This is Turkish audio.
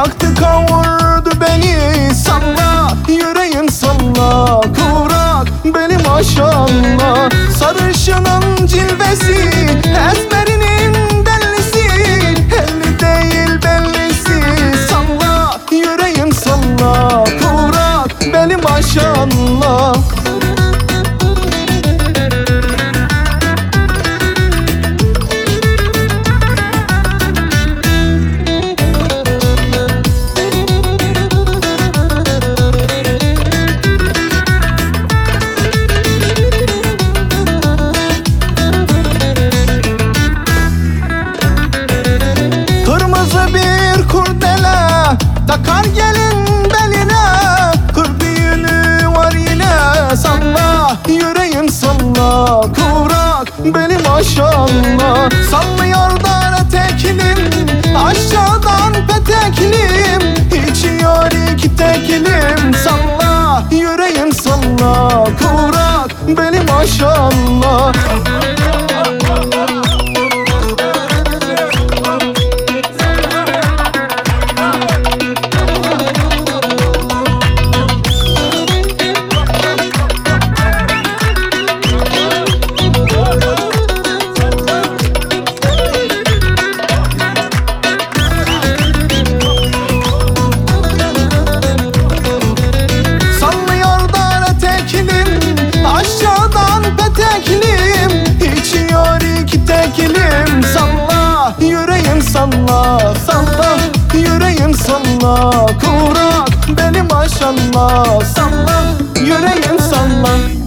Yaktı kavurdu beni. Salla yüreğim salla Kıvrak beni maşallah. Sarışının cilvesi Esmerinin dellisi Elli değil bellisi. Salla yüreğim salla Kıvrak beni maşallah Takar gelin beline Kır düğünü var yine Salla. Yüreğim salla Kıvrak benim maşallah Sallıyor dar eteklim Aşağıdan peteklim. İçiyor iki teklim Salla. Yüreğim salla Kıvrak benim maşallah salla yüreğim salla Kıvrak benim maşallah Salla yüreğim salla